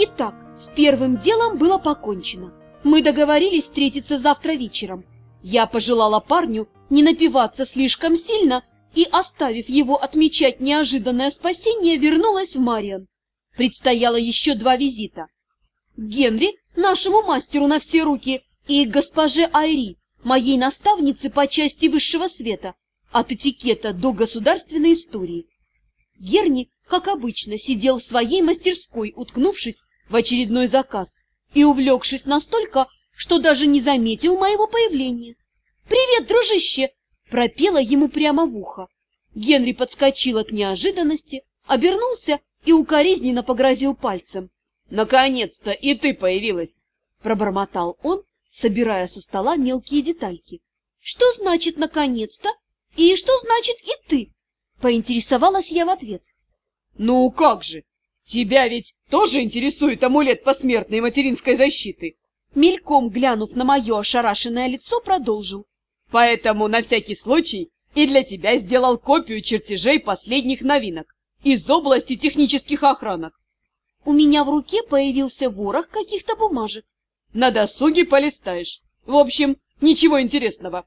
Итак, с первым делом было покончено. Мы договорились встретиться завтра вечером. Я пожелала парню не напиваться слишком сильно и, оставив его отмечать неожиданное спасение, вернулась в Мариан. Предстояло еще два визита. Генри, нашему мастеру на все руки, и госпоже Айри, моей наставнице по части высшего света, от этикета до государственной истории. Герни, как обычно, сидел в своей мастерской, уткнувшись в очередной заказ и увлекшись настолько, что даже не заметил моего появления. «Привет, дружище!» – пропела ему прямо в ухо. Генри подскочил от неожиданности, обернулся и укоризненно погрозил пальцем. «Наконец-то и ты появилась!» – пробормотал он, собирая со стола мелкие детальки. «Что значит «наконец-то»? И что значит «и ты»?» – поинтересовалась я в ответ. «Ну как же! Тебя ведь тоже интересует амулет посмертной материнской защиты?» Мельком глянув на мое ошарашенное лицо, продолжил. «Поэтому на всякий случай и для тебя сделал копию чертежей последних новинок из области технических охранок. У меня в руке появился ворох каких-то бумажек. На досуге полистаешь. В общем, ничего интересного.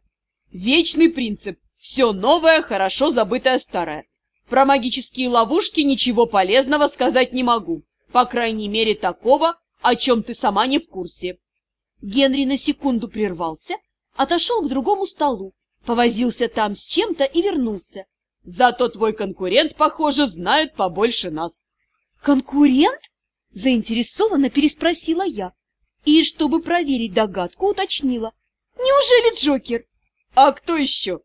Вечный принцип. Все новое, хорошо забытое старое. Про магические ловушки ничего полезного сказать не могу. По крайней мере, такого, о чем ты сама не в курсе. Генри на секунду прервался, отошел к другому столу, повозился там с чем-то и вернулся. Зато твой конкурент, похоже, знает побольше нас. Конкурент? Заинтересованно переспросила я. И, чтобы проверить догадку, уточнила. Неужели Джокер? А кто еще?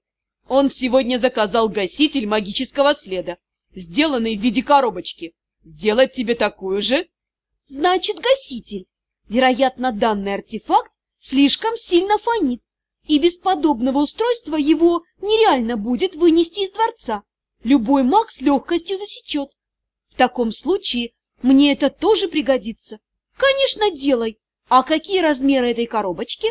Он сегодня заказал гаситель магического следа, сделанный в виде коробочки. Сделать тебе такую же? Значит, гаситель. Вероятно, данный артефакт слишком сильно фонит, и без подобного устройства его нереально будет вынести из дворца. Любой маг с легкостью засечет. В таком случае мне это тоже пригодится. Конечно, делай. А какие размеры этой коробочки?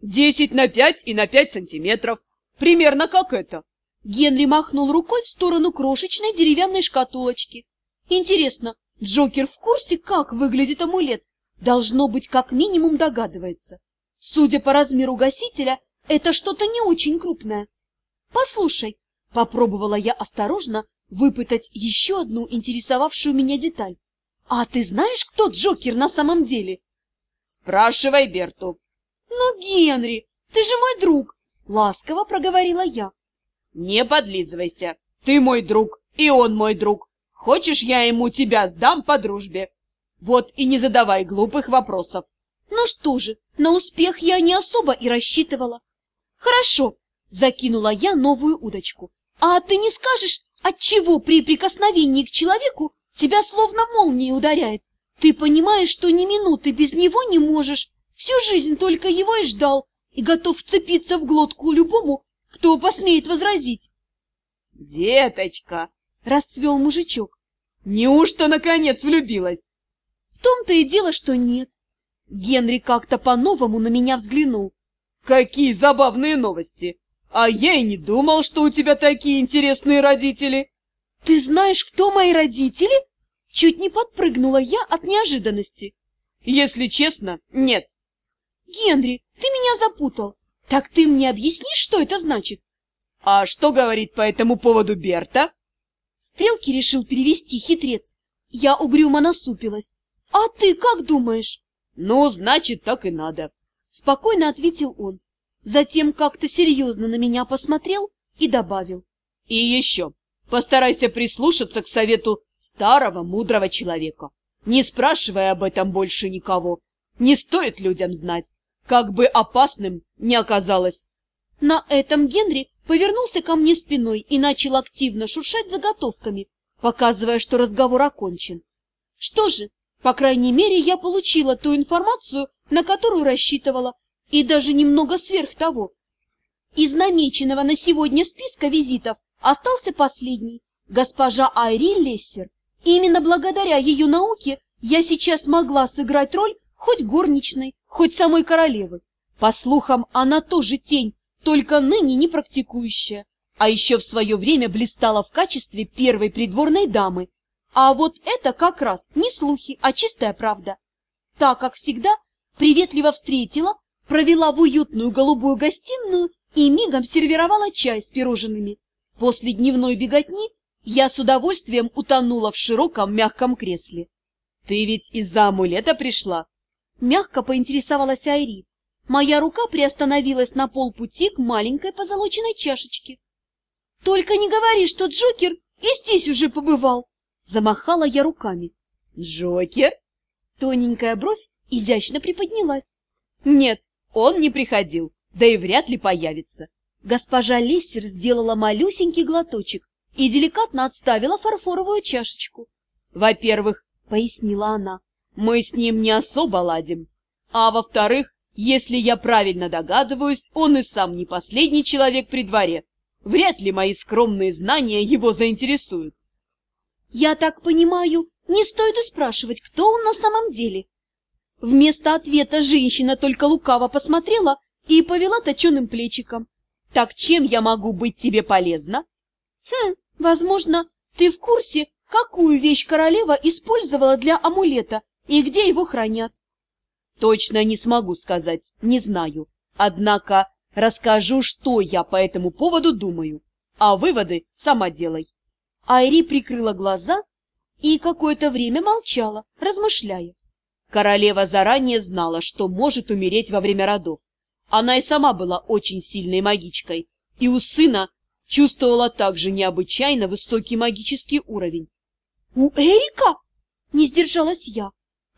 Десять на пять и на пять сантиметров. Примерно как это. Генри махнул рукой в сторону крошечной деревянной шкатулочки. Интересно, Джокер в курсе, как выглядит амулет? Должно быть, как минимум догадывается. Судя по размеру гасителя, это что-то не очень крупное. Послушай, попробовала я осторожно выпытать еще одну интересовавшую меня деталь. А ты знаешь, кто Джокер на самом деле? Спрашивай Берту. Ну, Генри, ты же мой друг, ласково проговорила я. Не подлизывайся. Ты мой друг, и он мой друг. Хочешь, я ему тебя сдам по дружбе? Вот и не задавай глупых вопросов. Ну что же, на успех я не особо и рассчитывала. Хорошо, закинула я новую удочку. А ты не скажешь, отчего при прикосновении к человеку тебя словно молнией ударяет? Ты понимаешь, что ни минуты без него не можешь. Всю жизнь только его и ждал, и готов вцепиться в глотку любому, кто посмеет возразить. «Деточка!» — расцвел мужичок. «Неужто, наконец, влюбилась?» «В том-то и дело, что нет. Генри как-то по-новому на меня взглянул. «Какие забавные новости! А я и не думал, что у тебя такие интересные родители!» «Ты знаешь, кто мои родители?» Чуть не подпрыгнула я от неожиданности. «Если честно, нет». «Генри, ты меня запутал. Так ты мне объяснишь, что это значит?» «А что говорит по этому поводу Берта?» Стрелки решил перевести хитрец. Я угрюмо насупилась. «А ты как думаешь?» «Ну, значит, так и надо», — спокойно ответил он. Затем как-то серьезно на меня посмотрел и добавил. «И еще, постарайся прислушаться к совету старого мудрого человека, не спрашивая об этом больше никого. Не стоит людям знать, как бы опасным не оказалось». На этом Генри повернулся ко мне спиной и начал активно шуршать заготовками, показывая, что разговор окончен. Что же, по крайней мере, я получила ту информацию, на которую рассчитывала, и даже немного сверх того. Из намеченного на сегодня списка визитов остался последний – госпожа Айри Лессер. Именно благодаря ее науке я сейчас могла сыграть роль хоть горничной, хоть самой королевы. По слухам, она тоже тень, только ныне не практикующая, а еще в свое время блистала в качестве первой придворной дамы, А вот это как раз не слухи, а чистая правда. Так, как всегда, приветливо встретила, провела в уютную голубую гостиную и мигом сервировала чай с пирожными. После дневной беготни я с удовольствием утонула в широком мягком кресле. «Ты ведь из-за амулета пришла?» Мягко поинтересовалась Айри. Моя рука приостановилась на полпути к маленькой позолоченной чашечке. «Только не говори, что Джокер и здесь уже побывал!» Замахала я руками. «Джокер?» Тоненькая бровь изящно приподнялась. «Нет, он не приходил, да и вряд ли появится». Госпожа Лессер сделала малюсенький глоточек и деликатно отставила фарфоровую чашечку. «Во-первых, — пояснила она, — мы с ним не особо ладим. А во-вторых, если я правильно догадываюсь, он и сам не последний человек при дворе. Вряд ли мои скромные знания его заинтересуют. Я так понимаю, не стоит и спрашивать, кто он на самом деле. Вместо ответа женщина только лукаво посмотрела и повела точеным плечиком. Так чем я могу быть тебе полезна? Хм, возможно, ты в курсе, какую вещь королева использовала для амулета и где его хранят. Точно не смогу сказать, не знаю. Однако расскажу, что я по этому поводу думаю, а выводы сама делай. Айри прикрыла глаза и какое-то время молчала, размышляя. Королева заранее знала, что может умереть во время родов. Она и сама была очень сильной магичкой, и у сына чувствовала также необычайно высокий магический уровень. «У Эрика?» — не сдержалась я.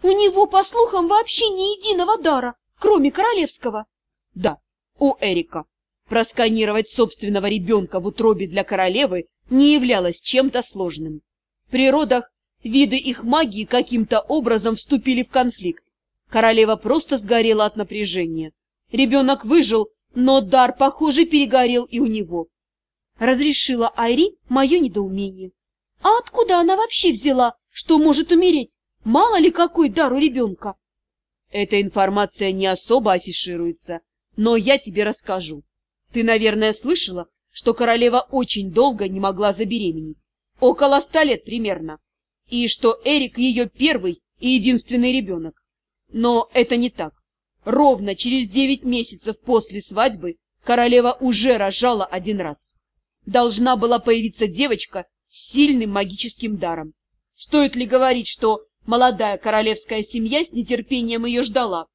У него, по слухам, вообще ни единого дара, кроме королевского. Да, у Эрика. Просканировать собственного ребенка в утробе для королевы не являлось чем-то сложным. В природах виды их магии каким-то образом вступили в конфликт. Королева просто сгорела от напряжения. Ребенок выжил, но дар, похоже, перегорел и у него. Разрешила Айри мое недоумение. А откуда она вообще взяла, что может умереть? Мало ли какой дар у ребенка. Эта информация не особо афишируется, но я тебе расскажу. Ты, наверное, слышала, что королева очень долго не могла забеременеть. Около ста лет примерно. И что Эрик ее первый и единственный ребенок. Но это не так. Ровно через девять месяцев после свадьбы королева уже рожала один раз. Должна была появиться девочка с сильным магическим даром. Стоит ли говорить, что Молодая королевская семья с нетерпением ее ждала.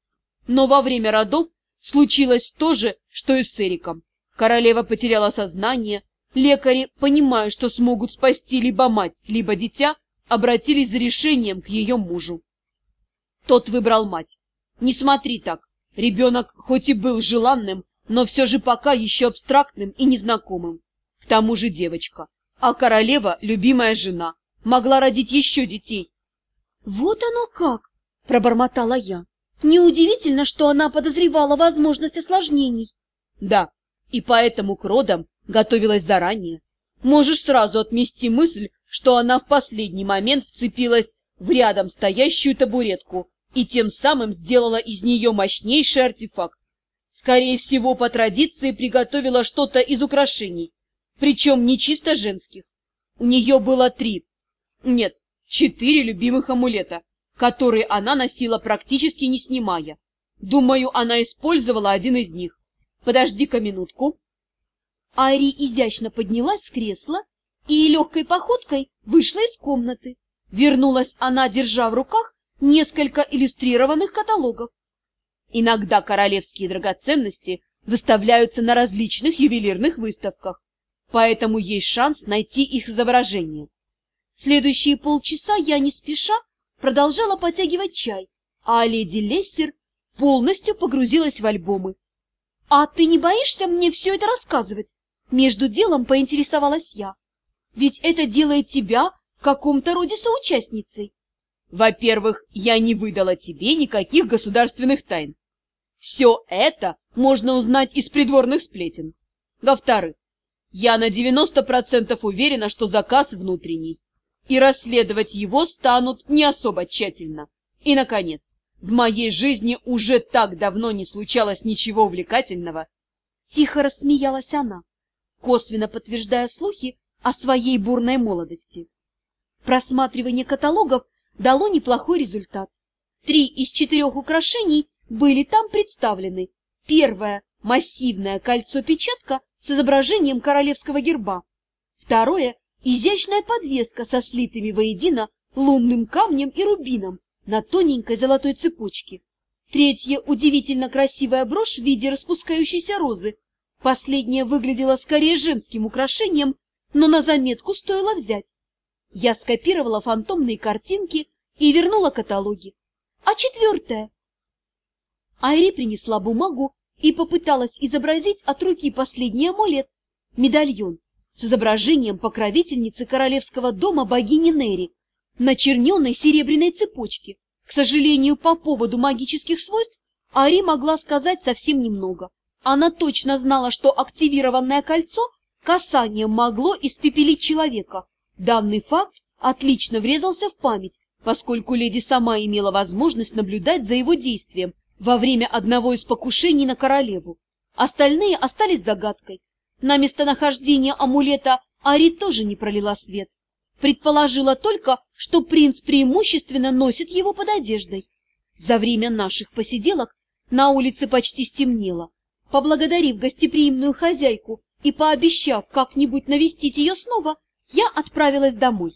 Но во время родов случилось то же, что и с Эриком. Королева потеряла сознание, лекари, понимая, что смогут спасти либо мать, либо дитя, обратились за решением к ее мужу. Тот выбрал мать. Не смотри так, ребенок хоть и был желанным, но все же пока еще абстрактным и незнакомым. К тому же девочка. А королева, любимая жена, могла родить еще детей, «Вот оно как!» – пробормотала я. «Неудивительно, что она подозревала возможность осложнений». «Да, и поэтому к родам готовилась заранее. Можешь сразу отмести мысль, что она в последний момент вцепилась в рядом стоящую табуретку и тем самым сделала из нее мощнейший артефакт. Скорее всего, по традиции приготовила что-то из украшений, причем не чисто женских. У нее было три, нет, четыре любимых амулета, которые она носила практически не снимая. Думаю, она использовала один из них. Подожди-ка минутку. Айри изящно поднялась с кресла и легкой походкой вышла из комнаты. Вернулась она, держа в руках несколько иллюстрированных каталогов. Иногда королевские драгоценности выставляются на различных ювелирных выставках, поэтому есть шанс найти их изображение. Следующие полчаса я не спеша продолжала потягивать чай, а леди Лессер полностью погрузилась в альбомы. «А ты не боишься мне все это рассказывать?» Между делом поинтересовалась я. «Ведь это делает тебя в каком-то роде соучастницей». «Во-первых, я не выдала тебе никаких государственных тайн. Все это можно узнать из придворных сплетен. Во-вторых, я на 90% уверена, что заказ внутренний и расследовать его станут не особо тщательно. И, наконец, в моей жизни уже так давно не случалось ничего увлекательного. Тихо рассмеялась она, косвенно подтверждая слухи о своей бурной молодости. Просматривание каталогов дало неплохой результат. Три из четырех украшений были там представлены. Первое – массивное кольцо-печатка с изображением королевского герба. Второе – изящная подвеска со слитыми воедино лунным камнем и рубином на тоненькой золотой цепочке. Третье – удивительно красивая брошь в виде распускающейся розы. Последняя выглядела скорее женским украшением, но на заметку стоило взять. Я скопировала фантомные картинки и вернула каталоги. А четвертое? Айри принесла бумагу и попыталась изобразить от руки последний амулет – медальон с изображением покровительницы королевского дома богини Нери на черненной серебряной цепочке. К сожалению, по поводу магических свойств Ари могла сказать совсем немного. Она точно знала, что активированное кольцо касанием могло испепелить человека. Данный факт отлично врезался в память, поскольку леди сама имела возможность наблюдать за его действием во время одного из покушений на королеву. Остальные остались загадкой. На местонахождение амулета Ари тоже не пролила свет. Предположила только, что принц преимущественно носит его под одеждой. За время наших посиделок на улице почти стемнело. Поблагодарив гостеприимную хозяйку и пообещав как-нибудь навестить ее снова, я отправилась домой.